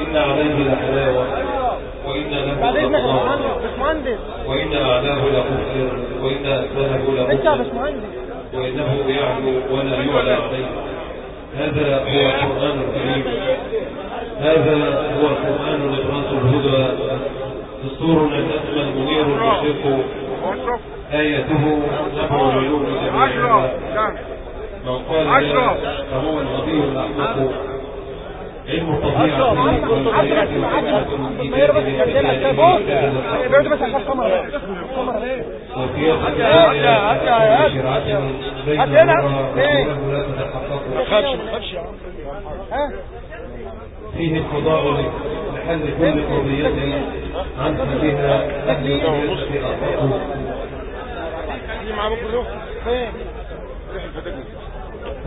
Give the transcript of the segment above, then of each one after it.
إن عليه لحلاوة وإن له وإن أعلاه لمغفر وإن أسفله لمغفر وإنه يعلو ولا يعلى عليه. هذا هو القرآن الكريم. هذا هو القرآن نبراس الهدى. دستورنا الأسمى المنير المشرق آيته سبع عيون جميعها من قال فهو الغبي الأحمق علم الطبيعة فيه القضاء لحل كل قضية عن بها أهل الجنة أطلقوا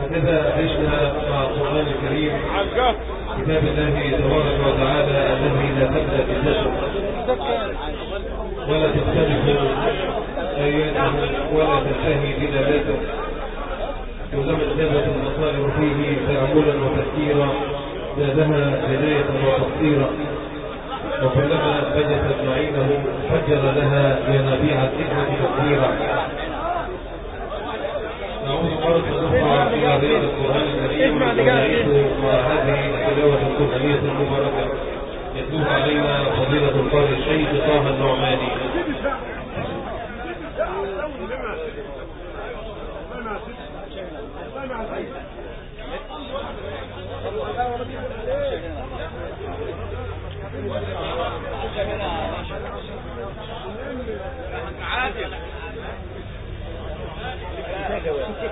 هكذا عشنا مع القرآن الكريم. كتاب الله تبارك وتعالى الذي لا تبدأ بذكر ولا تختلف آياته ولا تنتهي دلالته كلما ازدادت المصائب فيه تأملا وتفكيرا. زادها هداية وتقصيرا. وكلما بجت معينه فجر لها ينابيع الحكمة تكبيرا رياض القرآن الكريم ونعيش مع هذه التلاوة القرآنية المباركة. يتلوها علينا فضيلة القارئ الشيخ طه النعماني.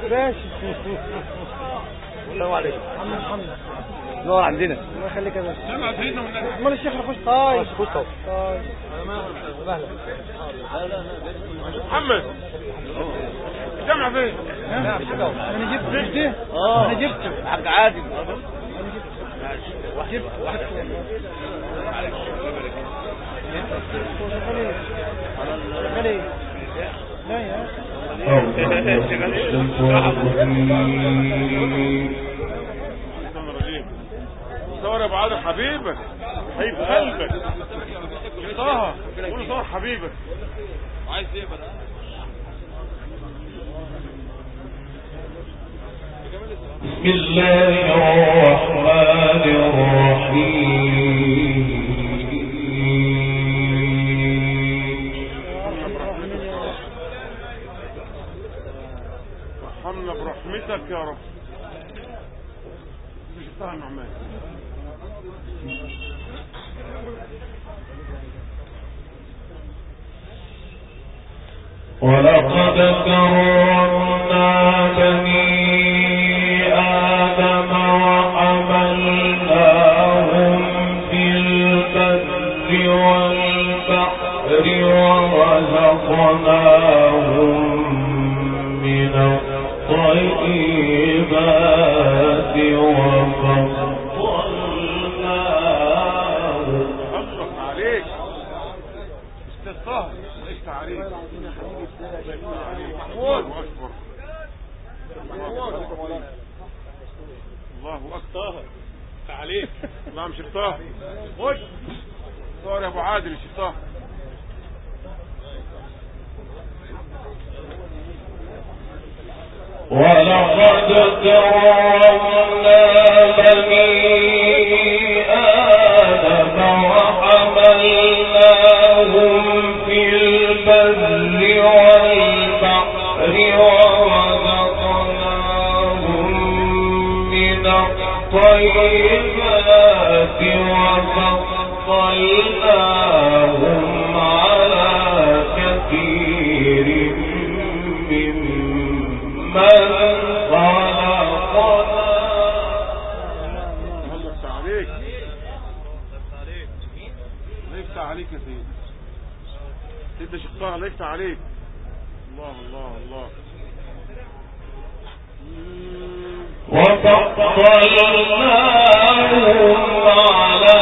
ماشي. السلام عليكم. محمد محمد. نور عندنا. الله يخليك يا باشا. امال الشيخ رفوش طايش خش طب طايش محمد. الجامعة فين؟ أنا جبت دي آه. أنا جبته حق عادي. جبت. شغال إيه لا يا. صور يا ابو حبيبك حبيب قلبك طه قول صور حبيبك عايز إيه بقى بسم الله الرحمن يا رب. مش طه النعمان ولقد كرمنا طه وقفت عليك الله أكبر. الله أكبر. عليك لا مش طه خش صور يا أبو عادل مش طه ولقد كرمنا بني الطيبات وفضلناهم على كثير ممن خلقنا. الله يفتح عليك الله يفتح عليك يا سيدي. سيدنا يفتح عليك. الله الله الله. وقطعناهم على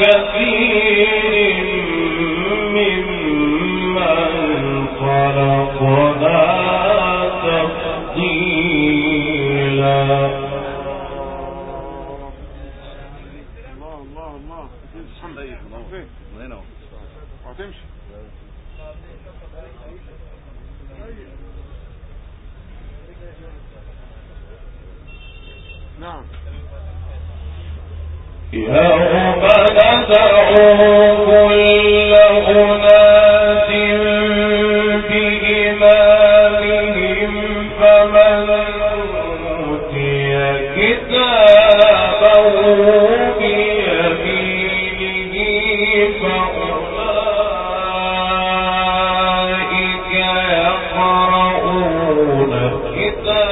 كثير ممن خلقنا تفضيلا. يوم ندعو كل أناس بإمامهم فمن أوتي كتابه فأولئك يقرؤون كتابه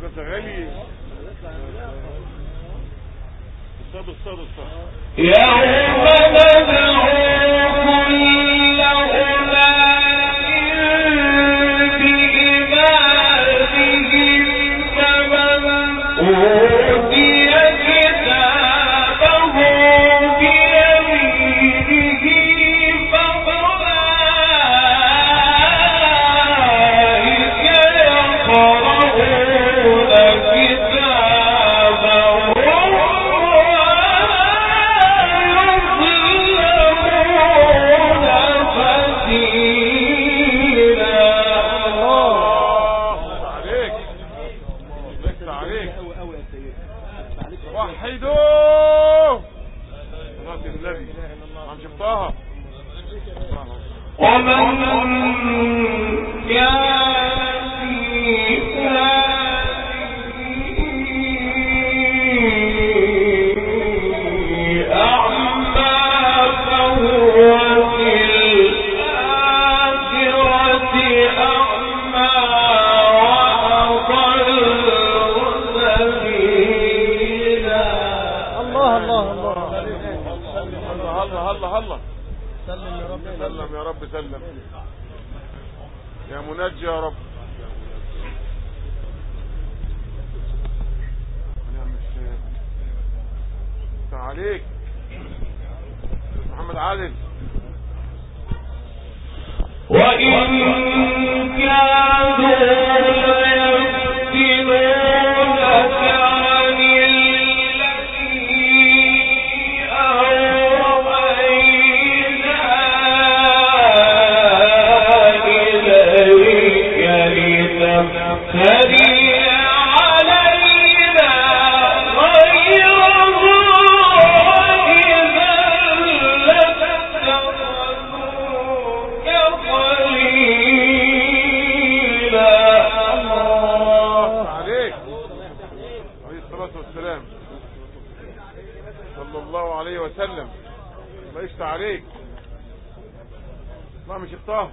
because the عليك وحدوه صلاة النبي عم شفتها ومن ياتي الله الله. سلم يا رب سلم. يا رب سلم. يا منجي يا رب. عليك. محمد عادل. وإن كان عليك. ما مش اختار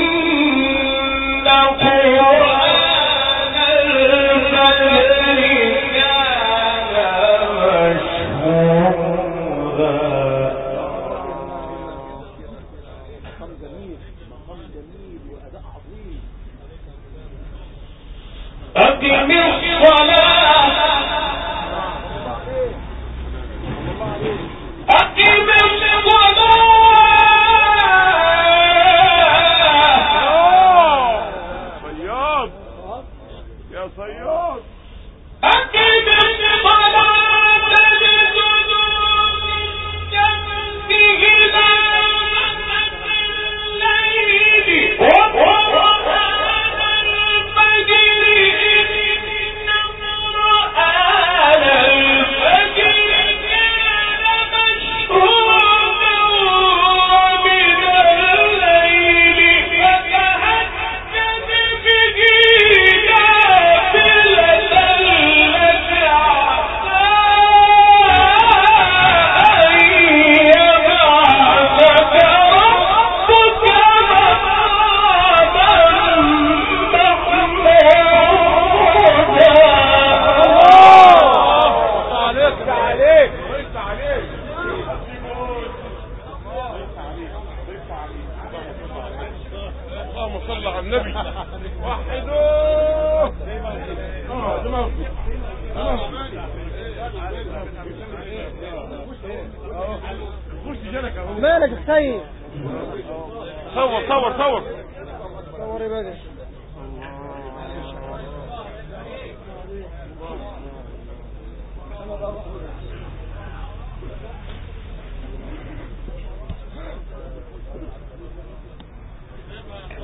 أقم نور بدر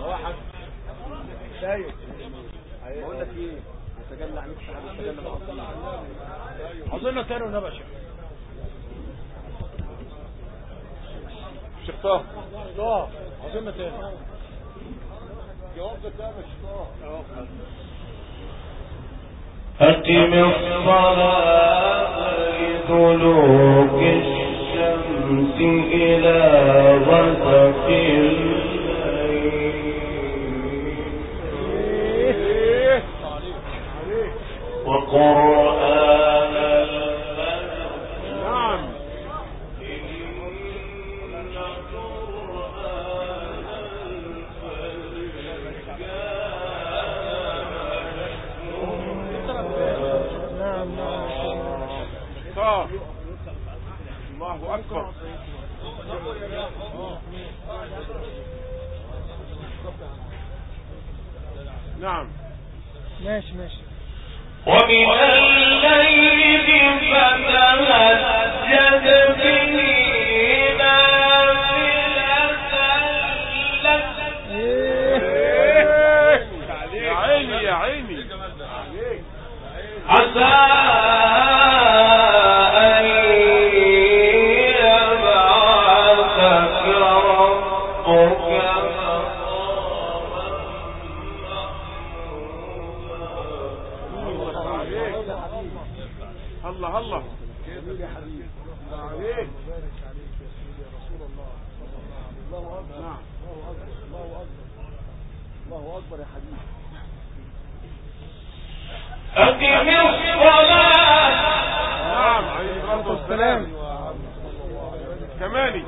واحد شايف بقول لك إيه استجلى عليك صاحب استجلى أظن كانوا. نبشه شيخ طه لا عظيمة تاني أقم الصلاة لدلوك الشمس إلى غزل والسلام. كمالي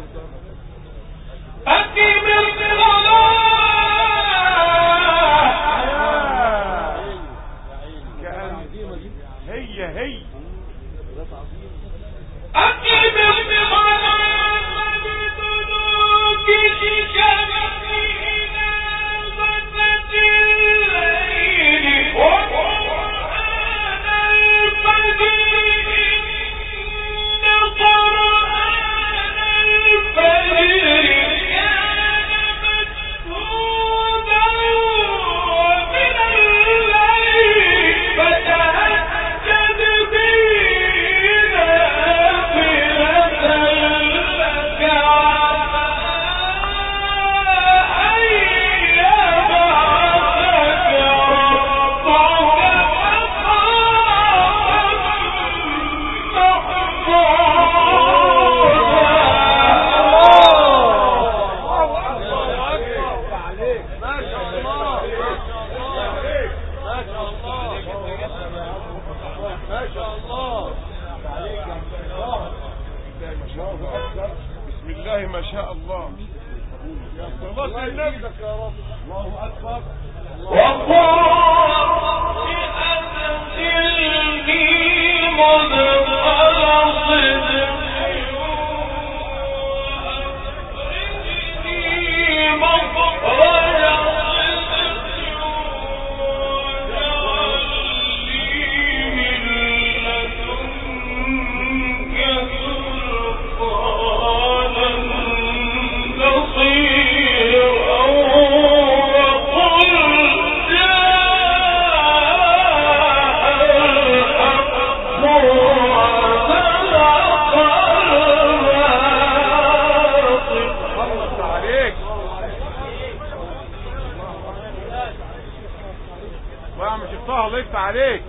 يا مش شفتها الله يفتح عليك.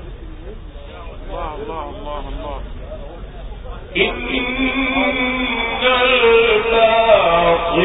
الله الله الله الله. إن الباطل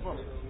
الله اكبر